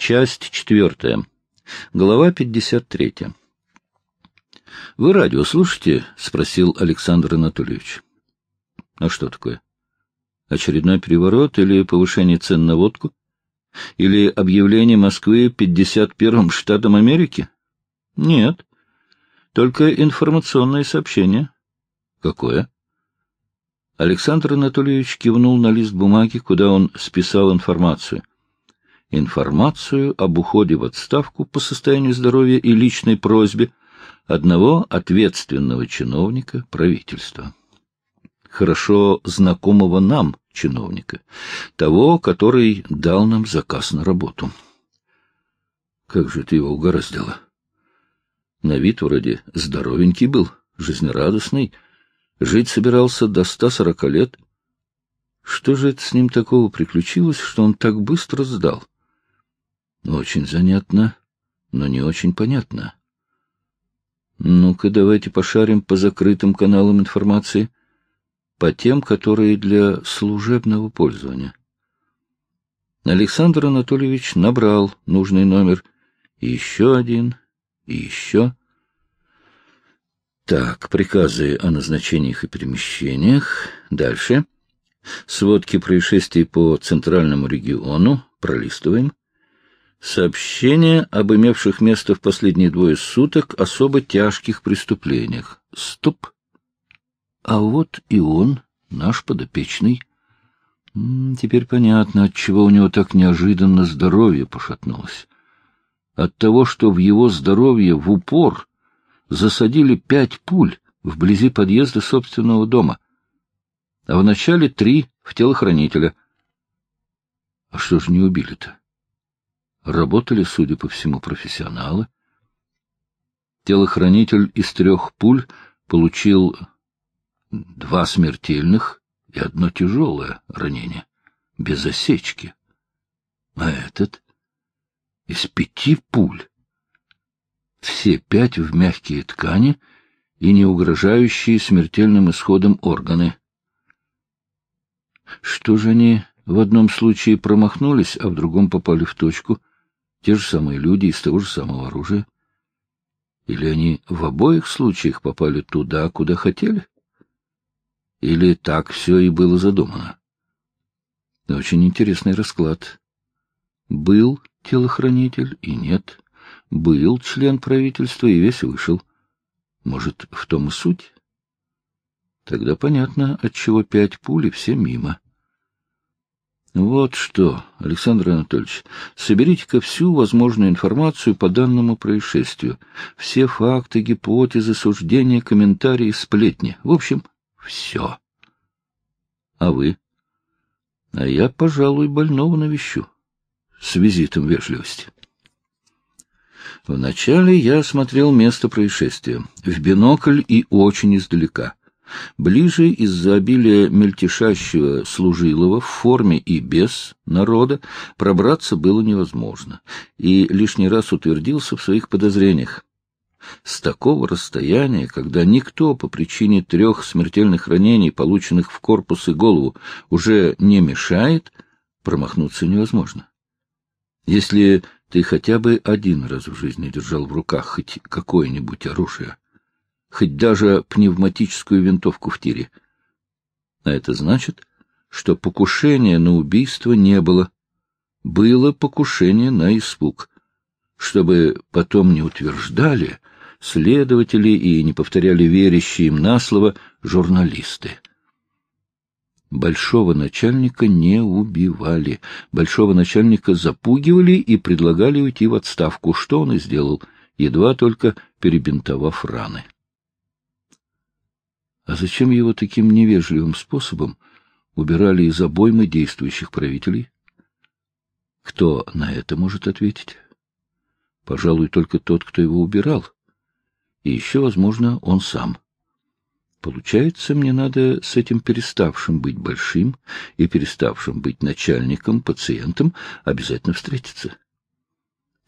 Часть четвертая. Глава пятьдесят третья. — Вы радио слушаете? — спросил Александр Анатольевич. — А что такое? Очередной переворот или повышение цен на водку? Или объявление Москвы 51-м штатом Америки? Нет. Только информационное сообщение. Какое? Александр Анатольевич кивнул на лист бумаги, куда он списал информацию. Информацию об уходе в отставку по состоянию здоровья и личной просьбе одного ответственного чиновника правительства. Хорошо знакомого нам чиновника, того, который дал нам заказ на работу. Как же ты его угораздило? На вид вроде здоровенький был, жизнерадостный, Жить собирался до ста сорока лет. Что же это с ним такого приключилось, что он так быстро сдал? Очень занятно, но не очень понятно. Ну-ка, давайте пошарим по закрытым каналам информации, по тем, которые для служебного пользования. Александр Анатольевич набрал нужный номер, еще один, и еще. Так, приказы о назначениях и перемещениях. Дальше. Сводки происшествий по центральному региону. Пролистываем. Сообщение об имевших место в последние двое суток особо тяжких преступлениях. Стоп. А вот и он, наш подопечный. Теперь понятно, от чего у него так неожиданно здоровье пошатнулось. От того, что в его здоровье в упор засадили пять пуль вблизи подъезда собственного дома, а вначале три в телохранителя. А что же не убили-то? Работали, судя по всему, профессионалы. Телохранитель из трех пуль получил два смертельных и одно тяжелое ранение, без осечки. А этот из пяти пуль все пять в мягкие ткани и не угрожающие смертельным исходом органы. Что же они в одном случае промахнулись, а в другом попали в точку? Те же самые люди из того же самого оружия? Или они в обоих случаях попали туда, куда хотели? Или так все и было задумано? Очень интересный расклад. Был телохранитель и нет был член правительства и весь вышел. Может, в том и суть? Тогда понятно, отчего пять пуль все мимо. Вот что, Александр Анатольевич, соберите-ка всю возможную информацию по данному происшествию. Все факты, гипотезы, суждения, комментарии, сплетни. В общем, все. А вы? А я, пожалуй, больного навещу. С визитом вежливости. Вначале я осмотрел место происшествия, в бинокль и очень издалека. Ближе из-за обилия мельтешащего служилого в форме и без народа пробраться было невозможно, и лишний раз утвердился в своих подозрениях. С такого расстояния, когда никто по причине трех смертельных ранений, полученных в корпус и голову, уже не мешает, промахнуться невозможно. Если ты хотя бы один раз в жизни держал в руках хоть какое-нибудь оружие, хоть даже пневматическую винтовку в тире. А это значит, что покушения на убийство не было. Было покушение на испуг. Чтобы потом не утверждали следователи и не повторяли верящие им на слово журналисты. Большого начальника не убивали. Большого начальника запугивали и предлагали уйти в отставку, что он и сделал, едва только перебинтовав раны. А зачем его таким невежливым способом убирали из обоймы действующих правителей? Кто на это может ответить? Пожалуй, только тот, кто его убирал. И еще, возможно, он сам. Получается, мне надо с этим переставшим быть большим и переставшим быть начальником, пациентом обязательно встретиться.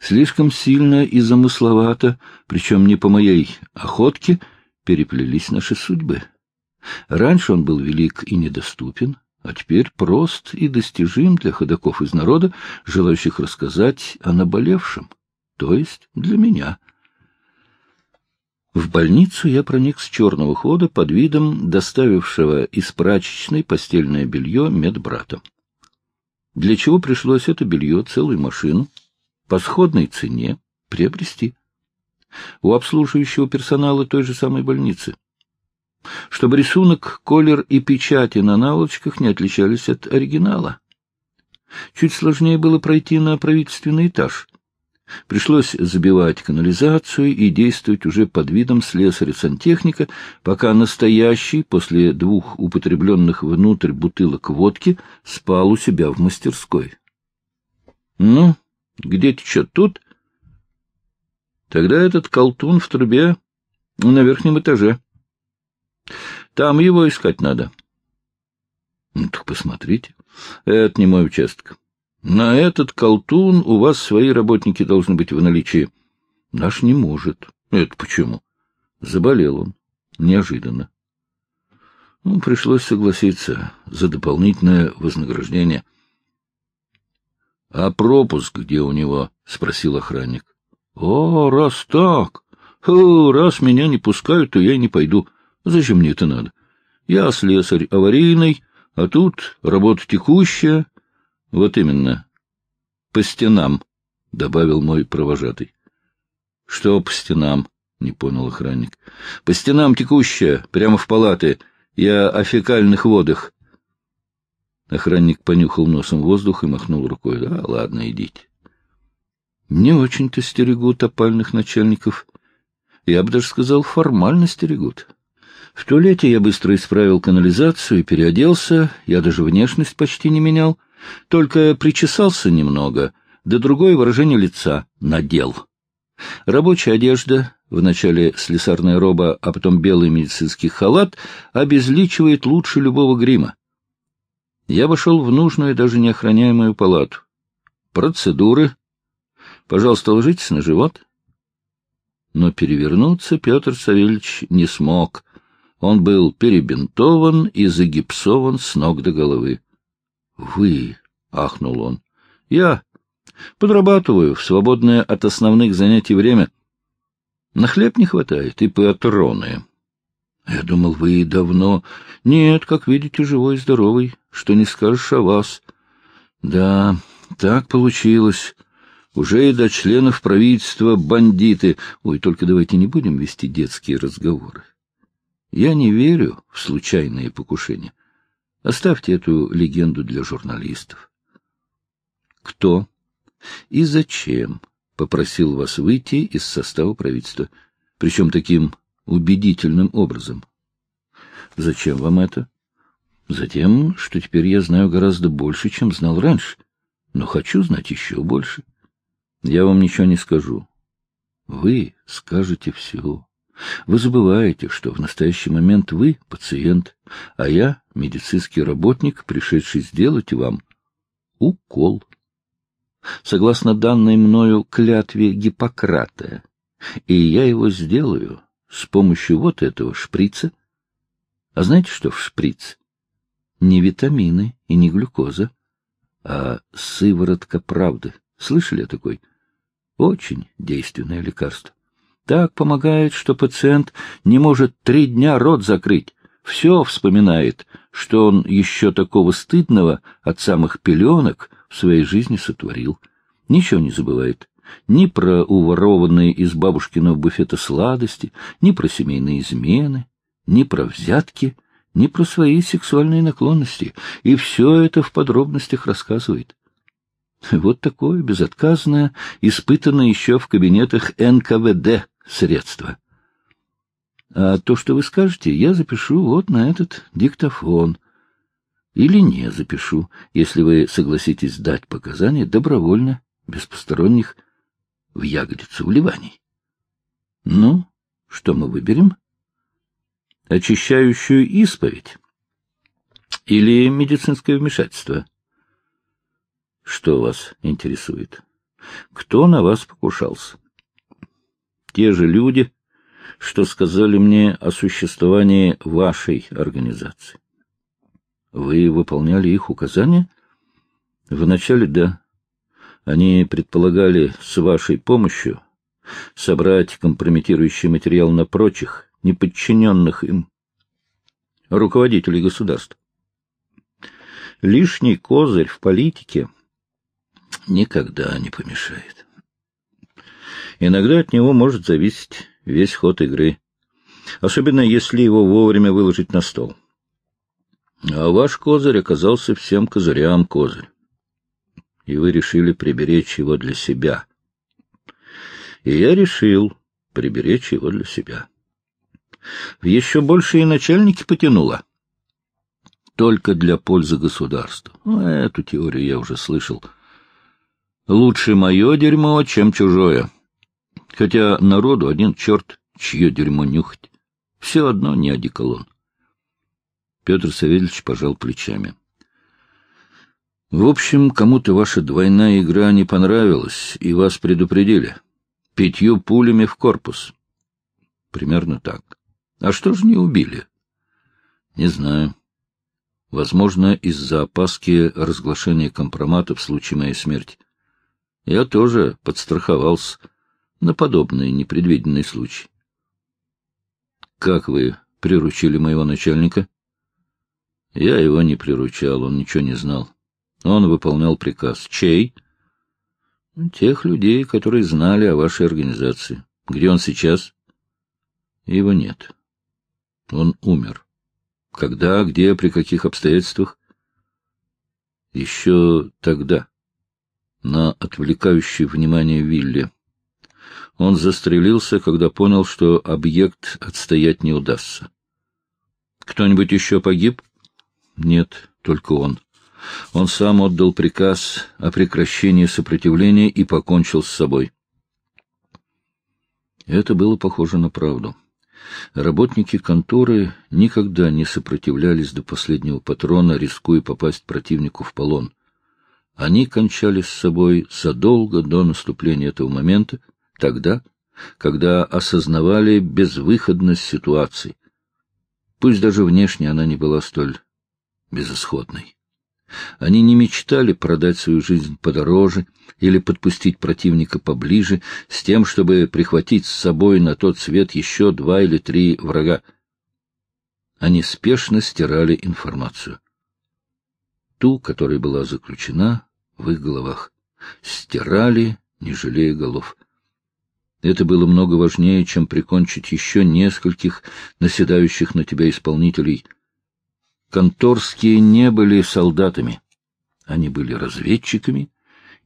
Слишком сильно и замысловато, причем не по моей охотке, переплелись наши судьбы. Раньше он был велик и недоступен, а теперь прост и достижим для ходоков из народа, желающих рассказать о наболевшем, то есть для меня. В больницу я проник с черного хода под видом доставившего из прачечной постельное белье медбрата. Для чего пришлось это белье, целую машину, по сходной цене приобрести? У обслуживающего персонала той же самой больницы. Чтобы рисунок, колер и печати на наволочках не отличались от оригинала. Чуть сложнее было пройти на правительственный этаж. Пришлось забивать канализацию и действовать уже под видом слесаря-сантехника, пока настоящий, после двух употребленных внутрь бутылок водки, спал у себя в мастерской. — Ну, где течет тут? Тогда этот колтун в трубе на верхнем этаже. Там его искать надо. — Ну, так посмотрите. Это не мой участок. На этот колтун у вас свои работники должны быть в наличии. Наш не может. Это почему? Заболел он. Неожиданно. Ну, пришлось согласиться за дополнительное вознаграждение. — А пропуск где у него? — спросил охранник. — О, раз так. О, раз меня не пускают, то я и не пойду. Зачем мне это надо? Я слесарь аварийный, а тут работа текущая, — Вот именно. По стенам, — добавил мой провожатый. — Что по стенам? — не понял охранник. — По стенам текущая, прямо в палаты. Я о фекальных водах. Охранник понюхал носом воздух и махнул рукой. — Да, ладно, идите. Не очень-то стерегут опальных начальников. Я бы даже сказал, формально стерегут. В туалете я быстро исправил канализацию и переоделся, я даже внешность почти не менял — только причесался немного, да другое выражение лица надел. Рабочая одежда, вначале слесарная роба, а потом белый медицинский халат, обезличивает лучше любого грима. Я вошел в нужную, даже неохраняемую палату. Процедуры. Пожалуйста, ложитесь на живот. Но перевернуться Петр Савельевич не смог. Он был перебинтован и загипсован с ног до головы. Вы, — ахнул он, — я подрабатываю в свободное от основных занятий время. На хлеб не хватает и патроны. Я думал, вы давно... Нет, как видите, живой и здоровый, что не скажешь о вас. Да, так получилось. Уже и до членов правительства бандиты. Ой, только давайте не будем вести детские разговоры. Я не верю в случайные покушения. Оставьте эту легенду для журналистов. Кто и зачем попросил вас выйти из состава правительства, причем таким убедительным образом? Зачем вам это? Затем, что теперь я знаю гораздо больше, чем знал раньше, но хочу знать еще больше. Я вам ничего не скажу. Вы скажете все. Вы забываете, что в настоящий момент вы пациент, а я медицинский работник, пришедший сделать вам укол. Согласно данной мною клятве Гиппократа, и я его сделаю с помощью вот этого шприца. А знаете, что в шприц? Не витамины и не глюкоза, а сыворотка правды. Слышали о такой? Очень действенное лекарство так помогает, что пациент не может три дня рот закрыть, все вспоминает, что он еще такого стыдного от самых пеленок в своей жизни сотворил. Ничего не забывает. Ни про уворованные из бабушкиного буфета сладости, ни про семейные измены, ни про взятки, ни про свои сексуальные наклонности. И все это в подробностях рассказывает. Вот такое безотказное, испытанное еще в кабинетах НКВД средства. А то, что вы скажете, я запишу вот на этот диктофон. Или не запишу, если вы согласитесь дать показания добровольно, без посторонних, в ягодицу вливаний. Ну, что мы выберем? Очищающую исповедь? Или медицинское вмешательство? Что вас интересует? Кто на вас покушался? Те же люди, что сказали мне о существовании вашей организации. Вы выполняли их указания? Вначале да. Они предполагали с вашей помощью собрать компрометирующий материал на прочих, неподчиненных им руководителей государств. Лишний козырь в политике никогда не помешает. Иногда от него может зависеть весь ход игры, особенно если его вовремя выложить на стол. А ваш козырь оказался всем козырям козырь, и вы решили приберечь его для себя. И я решил приберечь его для себя. Еще большие начальники потянуло. Только для пользы государства. Ну, эту теорию я уже слышал. Лучше мое дерьмо, чем чужое. Хотя народу один черт, чье дерьмо нюхать. Все одно не одеколон. Петр Савельевич пожал плечами. В общем, кому-то ваша двойная игра не понравилась, и вас предупредили. Пятью пулями в корпус. Примерно так. А что же не убили? Не знаю. Возможно, из-за опаски разглашения компромата в случае моей смерти. Я тоже подстраховался на подобный непредвиденный случай. Как вы приручили моего начальника? Я его не приручал, он ничего не знал. Он выполнял приказ. Чей? Тех людей, которые знали о вашей организации. Где он сейчас? Его нет. Он умер. Когда, где, при каких обстоятельствах? Еще тогда, на отвлекающей внимание вилле. Он застрелился, когда понял, что объект отстоять не удастся. Кто-нибудь еще погиб? Нет, только он. Он сам отдал приказ о прекращении сопротивления и покончил с собой. Это было похоже на правду. Работники конторы никогда не сопротивлялись до последнего патрона, рискуя попасть противнику в полон. Они кончали с собой задолго до наступления этого момента, тогда, когда осознавали безвыходность ситуации. Пусть даже внешне она не была столь безысходной. Они не мечтали продать свою жизнь подороже или подпустить противника поближе, с тем, чтобы прихватить с собой на тот свет еще два или три врага. Они спешно стирали информацию. Ту, которая была заключена в их головах. Стирали, не жалея голов. Это было много важнее, чем прикончить еще нескольких наседающих на тебя исполнителей. Конторские не были солдатами. Они были разведчиками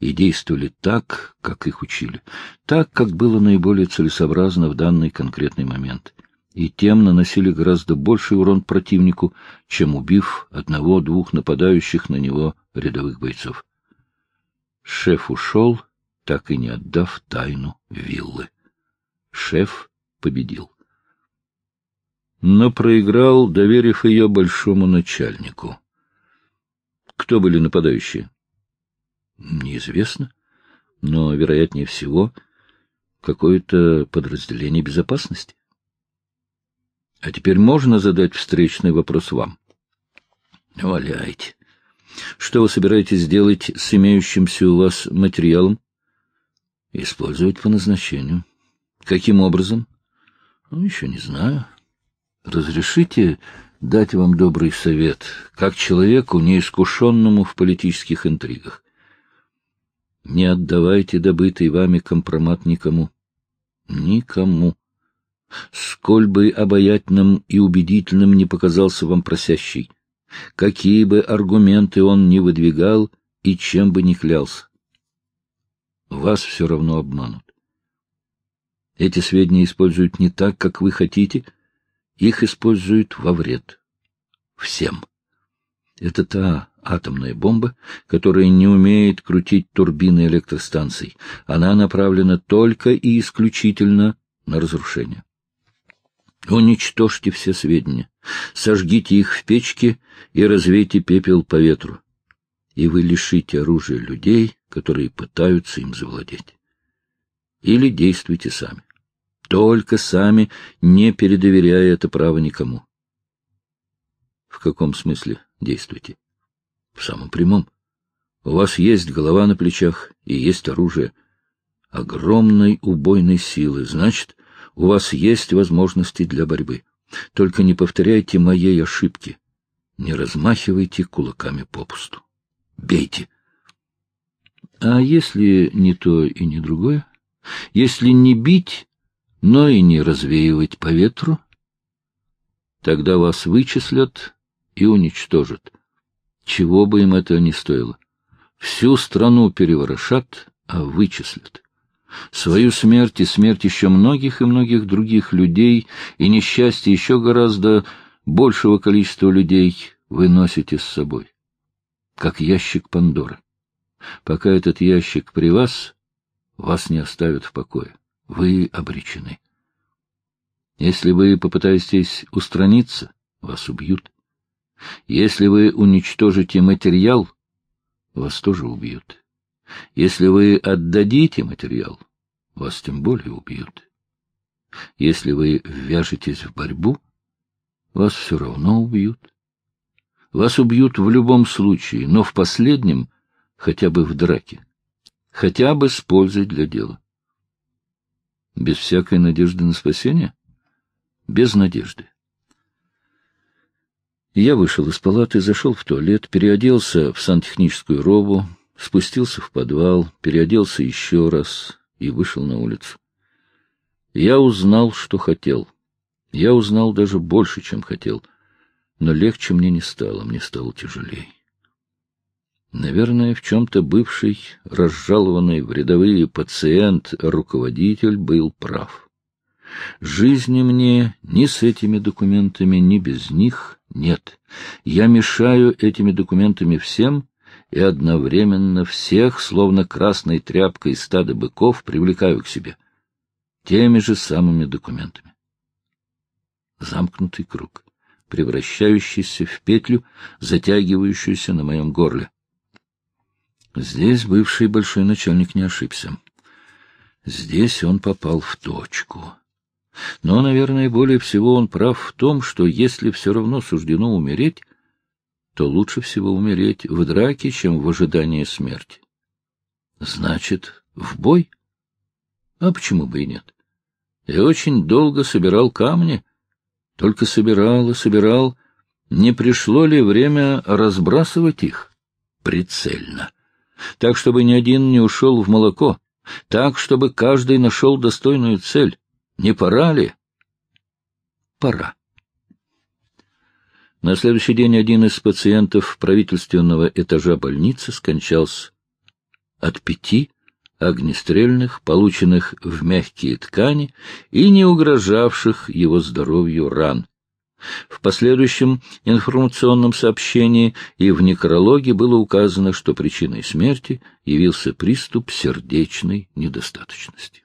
и действовали так, как их учили, так, как было наиболее целесообразно в данный конкретный момент, и тем наносили гораздо больший урон противнику, чем убив одного-двух нападающих на него рядовых бойцов. Шеф ушел, так и не отдав тайну виллы. Шеф победил. Но проиграл, доверив ее большому начальнику. Кто были нападающие? Неизвестно, но, вероятнее всего, какое-то подразделение безопасности. А теперь можно задать встречный вопрос вам? Валяйте. Что вы собираетесь сделать с имеющимся у вас материалом? Использовать по назначению. Каким образом? Ну, еще не знаю. Разрешите дать вам добрый совет, как человеку, неискушенному в политических интригах. Не отдавайте добытый вами компромат никому. Никому. Сколь бы обаятельным и убедительным не показался вам просящий, какие бы аргументы он ни выдвигал и чем бы ни клялся. Вас все равно обманут. Эти сведения используют не так, как вы хотите, их используют во вред. Всем. Это та атомная бомба, которая не умеет крутить турбины электростанций. Она направлена только и исключительно на разрушение. Уничтожьте все сведения, сожгите их в печке и развейте пепел по ветру, и вы лишите оружия людей, которые пытаются им завладеть. Или действуйте сами. Только сами, не передоверяя это право никому. — В каком смысле? действуйте. В самом прямом. У вас есть голова на плечах и есть оружие. Огромной убойной силы. Значит, у вас есть возможности для борьбы. Только не повторяйте моей ошибки. Не размахивайте кулаками попусту. Бейте. А если не то и не другое? Если не бить, но и не развеивать по ветру? Тогда вас вычислят и уничтожат. Чего бы им это ни стоило. Всю страну переворошат, а вычислят. Свою смерть и смерть еще многих и многих других людей и несчастье еще гораздо большего количества людей вы носите с собой, как ящик Пандоры. Пока этот ящик при вас, вас не оставят в покое. Вы обречены. Если вы попытаетесь устраниться, вас убьют. Если вы уничтожите материал, вас тоже убьют. Если вы отдадите материал, вас тем более убьют. Если вы ввяжетесь в борьбу, вас все равно убьют. Вас убьют в любом случае, но в последнем хотя бы в драке, хотя бы с пользой для дела. Без всякой надежды на спасение? Без надежды. Я вышел из палаты, зашел в туалет, переоделся в сантехническую робу, спустился в подвал, переоделся еще раз и вышел на улицу. Я узнал, что хотел. Я узнал даже больше, чем хотел. Но легче мне не стало, мне стало тяжелее. Наверное, в чем-то бывший, разжалованный в рядовые пациент-руководитель был прав. Жизни мне ни с этими документами, ни без них нет. Я мешаю этими документами всем, и одновременно всех, словно красной тряпкой стада быков, привлекаю к себе теми же самыми документами. Замкнутый круг, превращающийся в петлю, затягивающуюся на моем горле. Здесь бывший большой начальник не ошибся. Здесь он попал в точку. Но, наверное, более всего он прав в том, что если все равно суждено умереть, то лучше всего умереть в драке, чем в ожидании смерти. Значит, в бой? А почему бы и нет? Я очень долго собирал камни, только собирал и собирал. Не пришло ли время разбрасывать их прицельно? Так, чтобы ни один не ушел в молоко, так, чтобы каждый нашел достойную цель. Не пора ли? Пора. На следующий день один из пациентов правительственного этажа больницы скончался от пяти огнестрельных, полученных в мягкие ткани и не угрожавших его здоровью ран. В последующем информационном сообщении и в некрологе было указано, что причиной смерти явился приступ сердечной недостаточности.